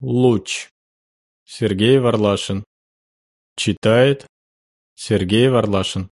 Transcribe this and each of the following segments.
Луч. Сергей Варлашин. Читает Сергей Варлашин.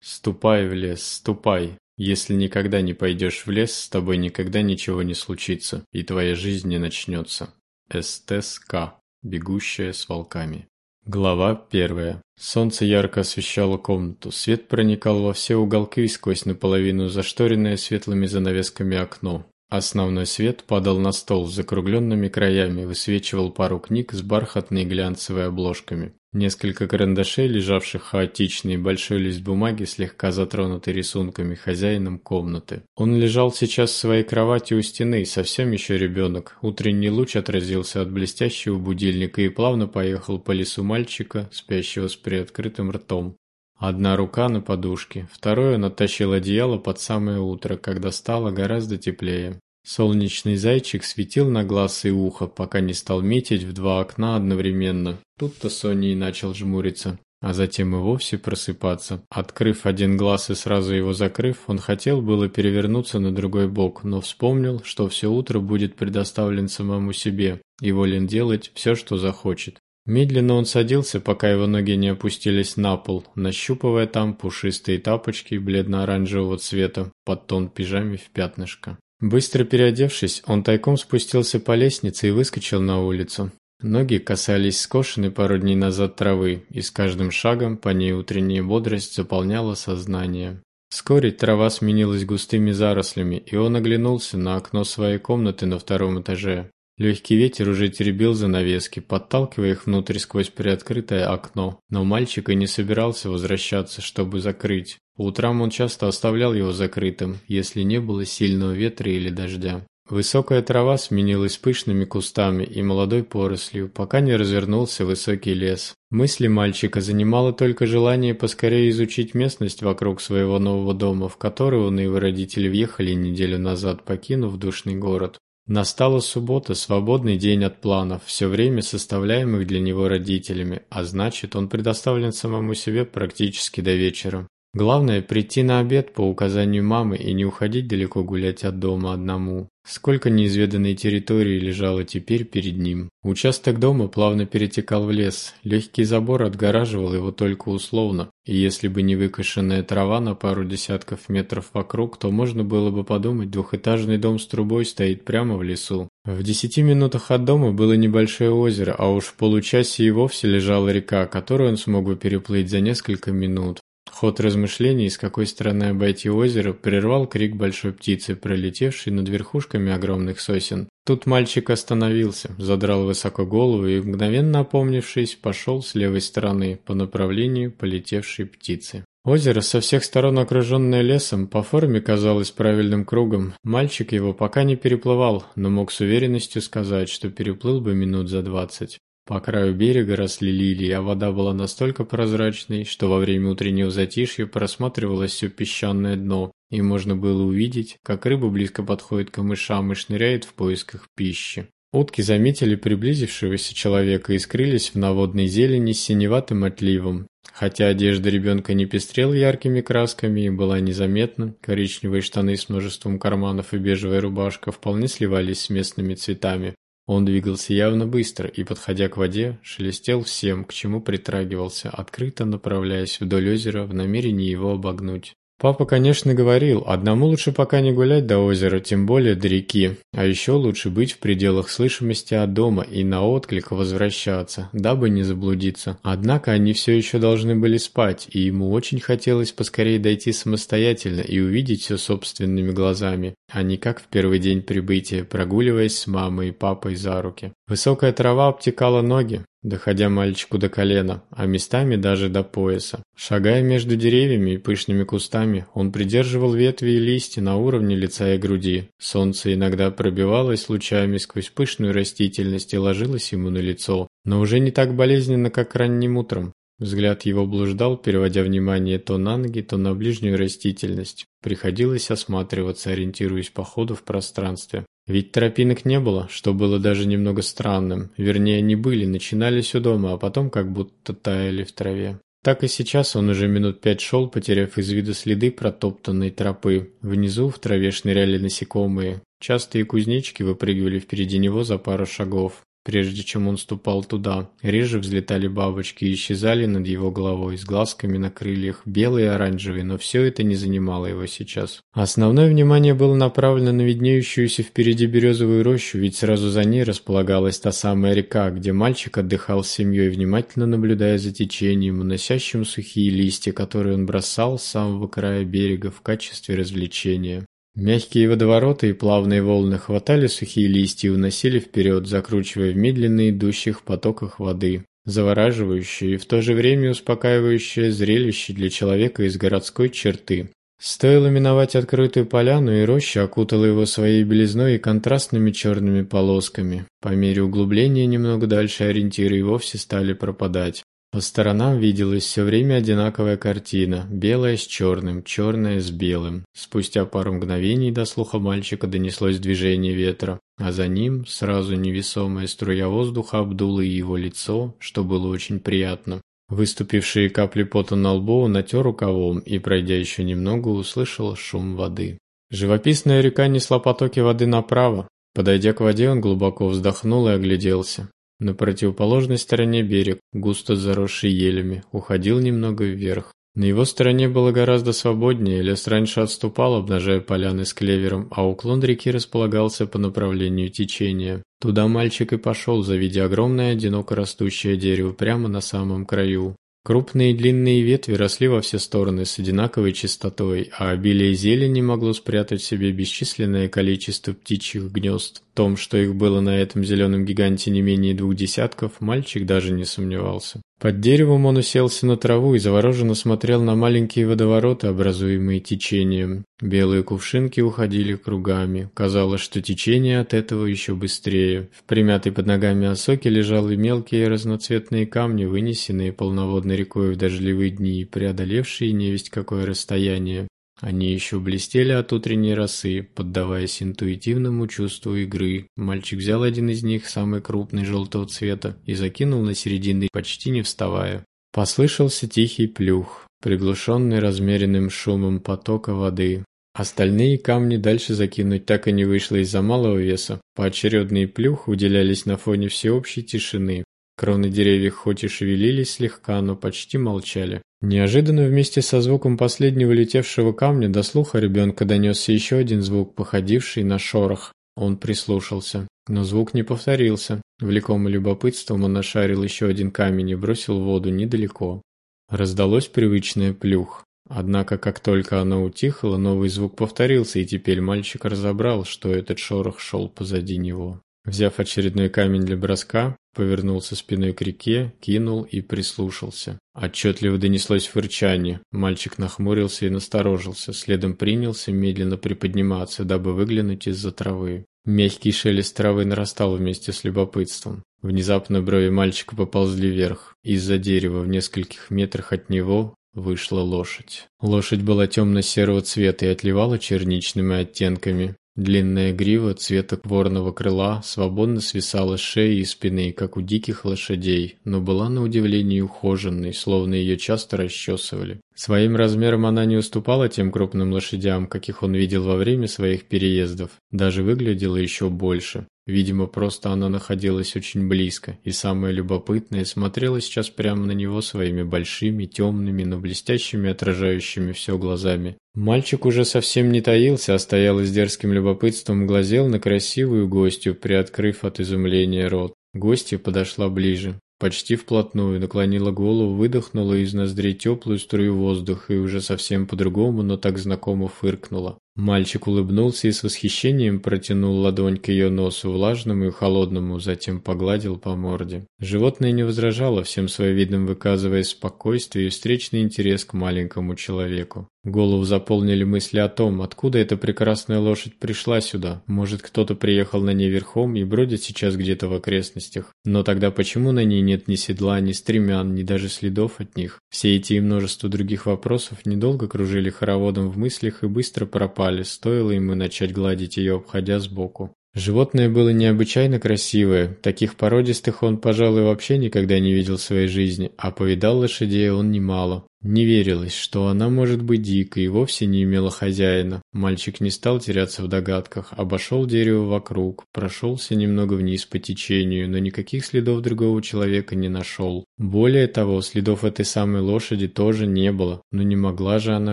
Ступай в лес, ступай. Если никогда не пойдешь в лес, с тобой никогда ничего не случится, и твоя жизнь не начнется. СТСК. Бегущая с волками. Глава первая. Солнце ярко освещало комнату. Свет проникал во все уголки сквозь наполовину зашторенное светлыми занавесками окно. Основной свет падал на стол с закругленными краями, высвечивал пару книг с бархатной глянцевой обложками. Несколько карандашей, лежавших хаотично, и большой лист бумаги, слегка затронутый рисунками хозяином комнаты. Он лежал сейчас в своей кровати у стены, совсем еще ребенок. Утренний луч отразился от блестящего будильника и плавно поехал по лесу мальчика, спящего с приоткрытым ртом. Одна рука на подушке, второй он оттащил одеяло под самое утро, когда стало гораздо теплее. Солнечный зайчик светил на глаз и ухо, пока не стал метить в два окна одновременно. Тут-то Соня и начал жмуриться, а затем и вовсе просыпаться. Открыв один глаз и сразу его закрыв, он хотел было перевернуться на другой бок, но вспомнил, что все утро будет предоставлен самому себе и волен делать все, что захочет. Медленно он садился, пока его ноги не опустились на пол, нащупывая там пушистые тапочки бледно-оранжевого цвета под тон пижаме в пятнышко. Быстро переодевшись, он тайком спустился по лестнице и выскочил на улицу. Ноги касались скошенной пару дней назад травы, и с каждым шагом по ней утренняя бодрость заполняла сознание. Вскоре трава сменилась густыми зарослями, и он оглянулся на окно своей комнаты на втором этаже. Легкий ветер уже теребил занавески, подталкивая их внутрь сквозь приоткрытое окно, но мальчик и не собирался возвращаться, чтобы закрыть. По утрам он часто оставлял его закрытым, если не было сильного ветра или дождя. Высокая трава сменилась пышными кустами и молодой порослью, пока не развернулся высокий лес. Мысли мальчика занимало только желание поскорее изучить местность вокруг своего нового дома, в который он и его родители въехали неделю назад, покинув душный город. Настала суббота, свободный день от планов, все время составляемых для него родителями, а значит, он предоставлен самому себе практически до вечера. Главное – прийти на обед по указанию мамы и не уходить далеко гулять от дома одному. Сколько неизведанной территории лежало теперь перед ним. Участок дома плавно перетекал в лес, легкий забор отгораживал его только условно, и если бы не выкошенная трава на пару десятков метров вокруг, то можно было бы подумать, двухэтажный дом с трубой стоит прямо в лесу. В десяти минутах от дома было небольшое озеро, а уж в получасе и вовсе лежала река, которую он смог бы переплыть за несколько минут. Ход размышлений, с какой стороны обойти озеро, прервал крик большой птицы, пролетевшей над верхушками огромных сосен. Тут мальчик остановился, задрал высоко голову и, мгновенно опомнившись, пошел с левой стороны по направлению полетевшей птицы. Озеро, со всех сторон окруженное лесом, по форме казалось правильным кругом. Мальчик его пока не переплывал, но мог с уверенностью сказать, что переплыл бы минут за двадцать. По краю берега росли лилии, а вода была настолько прозрачной, что во время утреннего затишья просматривалось все песчаное дно, и можно было увидеть, как рыба близко подходит к камышам и шныряет в поисках пищи. Утки заметили приблизившегося человека и скрылись в наводной зелени с синеватым отливом. Хотя одежда ребенка не пестрела яркими красками и была незаметна, коричневые штаны с множеством карманов и бежевая рубашка вполне сливались с местными цветами. Он двигался явно быстро и, подходя к воде, шелестел всем, к чему притрагивался, открыто направляясь вдоль озера в намерении его обогнуть. Папа, конечно, говорил, одному лучше пока не гулять до озера, тем более до реки, а еще лучше быть в пределах слышимости от дома и на отклик возвращаться, дабы не заблудиться. Однако они все еще должны были спать, и ему очень хотелось поскорее дойти самостоятельно и увидеть все собственными глазами, а не как в первый день прибытия, прогуливаясь с мамой и папой за руки. Высокая трава обтекала ноги, доходя мальчику до колена, а местами даже до пояса. Шагая между деревьями и пышными кустами, он придерживал ветви и листья на уровне лица и груди. Солнце иногда пробивалось лучами сквозь пышную растительность и ложилось ему на лицо, но уже не так болезненно, как ранним утром. Взгляд его блуждал, переводя внимание то на ноги, то на ближнюю растительность. Приходилось осматриваться, ориентируясь по ходу в пространстве. Ведь тропинок не было, что было даже немного странным. Вернее, они были, начинались у дома, а потом как будто таяли в траве. Так и сейчас он уже минут пять шел, потеряв из виду следы протоптанной тропы. Внизу в траве шныряли насекомые. Частые кузнечики выпрыгивали впереди него за пару шагов прежде чем он ступал туда. Реже взлетали бабочки и исчезали над его головой, с глазками на крыльях, белые и оранжевые, но все это не занимало его сейчас. Основное внимание было направлено на виднеющуюся впереди березовую рощу, ведь сразу за ней располагалась та самая река, где мальчик отдыхал с семьей, внимательно наблюдая за течением, уносящим сухие листья, которые он бросал с самого края берега в качестве развлечения. Мягкие водовороты и плавные волны хватали сухие листья и уносили вперед, закручивая в медленно идущих потоках воды. Завораживающее и в то же время успокаивающее зрелище для человека из городской черты. Стоило миновать открытую поляну, и роща окутала его своей белизной и контрастными черными полосками. По мере углубления немного дальше ориентиры и вовсе стали пропадать. По сторонам виделась все время одинаковая картина, белая с черным, черная с белым. Спустя пару мгновений до слуха мальчика донеслось движение ветра, а за ним сразу невесомая струя воздуха обдула его лицо, что было очень приятно. Выступившие капли пота на лбу натер рукавом и, пройдя еще немного, услышал шум воды. Живописная река несла потоки воды направо. Подойдя к воде, он глубоко вздохнул и огляделся. На противоположной стороне берег, густо заросший елями, уходил немного вверх. На его стороне было гораздо свободнее, лес раньше отступал, обнажая поляны с клевером, а уклон реки располагался по направлению течения. Туда мальчик и пошел, завидя огромное одиноко растущее дерево прямо на самом краю. Крупные длинные ветви росли во все стороны с одинаковой частотой, а обилие зелени могло спрятать в себе бесчисленное количество птичьих гнезд. В том, что их было на этом зеленом гиганте не менее двух десятков, мальчик даже не сомневался. Под деревом он уселся на траву и завороженно смотрел на маленькие водовороты, образуемые течением. Белые кувшинки уходили кругами. Казалось, что течение от этого еще быстрее. В примятой под ногами осоке лежали мелкие разноцветные камни, вынесенные полноводной рекой в дождливые дни, преодолевшие невесть какое расстояние. Они еще блестели от утренней росы, поддаваясь интуитивному чувству игры. Мальчик взял один из них, самый крупный желтого цвета, и закинул на середину, почти не вставая. Послышался тихий плюх, приглушенный размеренным шумом потока воды. Остальные камни дальше закинуть так и не вышло из-за малого веса. Поочередные плюх уделялись на фоне всеобщей тишины. Кроны деревьев хоть и шевелились слегка, но почти молчали. Неожиданно вместе со звуком последнего летевшего камня до слуха ребенка донесся еще один звук, походивший на шорох. Он прислушался, но звук не повторился. Влекомый любопытством он нашарил еще один камень и бросил в воду недалеко. Раздалось привычное плюх. Однако, как только оно утихло, новый звук повторился, и теперь мальчик разобрал, что этот шорох шел позади него. Взяв очередной камень для броска, повернулся спиной к реке, кинул и прислушался. Отчетливо донеслось фырчание. Мальчик нахмурился и насторожился, следом принялся медленно приподниматься, дабы выглянуть из-за травы. Мягкий шелест травы нарастал вместе с любопытством. Внезапно брови мальчика поползли вверх. Из-за дерева в нескольких метрах от него вышла лошадь. Лошадь была темно-серого цвета и отливала черничными оттенками. Длинная грива цвета ворного крыла свободно свисала с шеи и спины, как у диких лошадей, но была на удивление ухоженной, словно ее часто расчесывали. Своим размером она не уступала тем крупным лошадям, каких он видел во время своих переездов, даже выглядела еще больше. Видимо, просто она находилась очень близко, и самое любопытное, смотрела сейчас прямо на него своими большими, темными, но блестящими, отражающими все глазами. Мальчик уже совсем не таился, а стоял с дерзким любопытством глазел на красивую гостью, приоткрыв от изумления рот. Гостья подошла ближе. Почти вплотную наклонила голову, выдохнула из ноздрей теплую струю воздуха и уже совсем по-другому, но так знакомо фыркнула. Мальчик улыбнулся и с восхищением протянул ладонь к ее носу, влажному и холодному, затем погладил по морде. Животное не возражало, всем своим видом выказывая спокойствие и встречный интерес к маленькому человеку. Голову заполнили мысли о том, откуда эта прекрасная лошадь пришла сюда. Может, кто-то приехал на ней верхом и бродит сейчас где-то в окрестностях. Но тогда почему на ней нет ни седла, ни стремян, ни даже следов от них? Все эти и множество других вопросов недолго кружили хороводом в мыслях и быстро пропали, стоило ему начать гладить ее, обходя сбоку. Животное было необычайно красивое, таких породистых он, пожалуй, вообще никогда не видел в своей жизни, а повидал лошадей он немало. Не верилось, что она может быть дикой и вовсе не имела хозяина. Мальчик не стал теряться в догадках, обошел дерево вокруг, прошелся немного вниз по течению, но никаких следов другого человека не нашел. Более того, следов этой самой лошади тоже не было, но не могла же она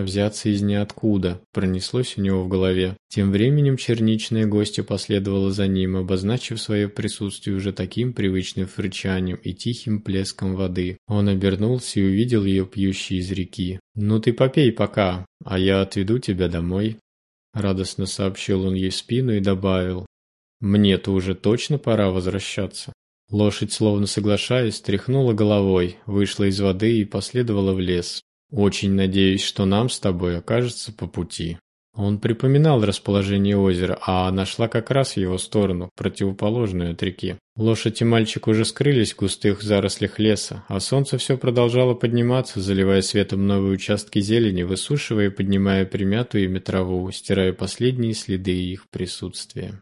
взяться из ниоткуда, пронеслось у него в голове. Тем временем черничная гостья последовала за ним, обозначив свое присутствие уже таким привычным фрычанием и тихим плеском воды. Он обернулся и увидел ее пьющей из реки. «Ну ты попей пока, а я отведу тебя домой», — радостно сообщил он ей спину и добавил. «Мне-то уже точно пора возвращаться». Лошадь, словно соглашаясь, тряхнула головой, вышла из воды и последовала в лес. «Очень надеюсь, что нам с тобой окажется по пути». Он припоминал расположение озера, а она шла как раз его сторону, противоположную от реки. Лошадь и мальчик уже скрылись в густых зарослях леса, а солнце все продолжало подниматься, заливая светом новые участки зелени, высушивая и поднимая примятую ими траву, стирая последние следы их присутствия.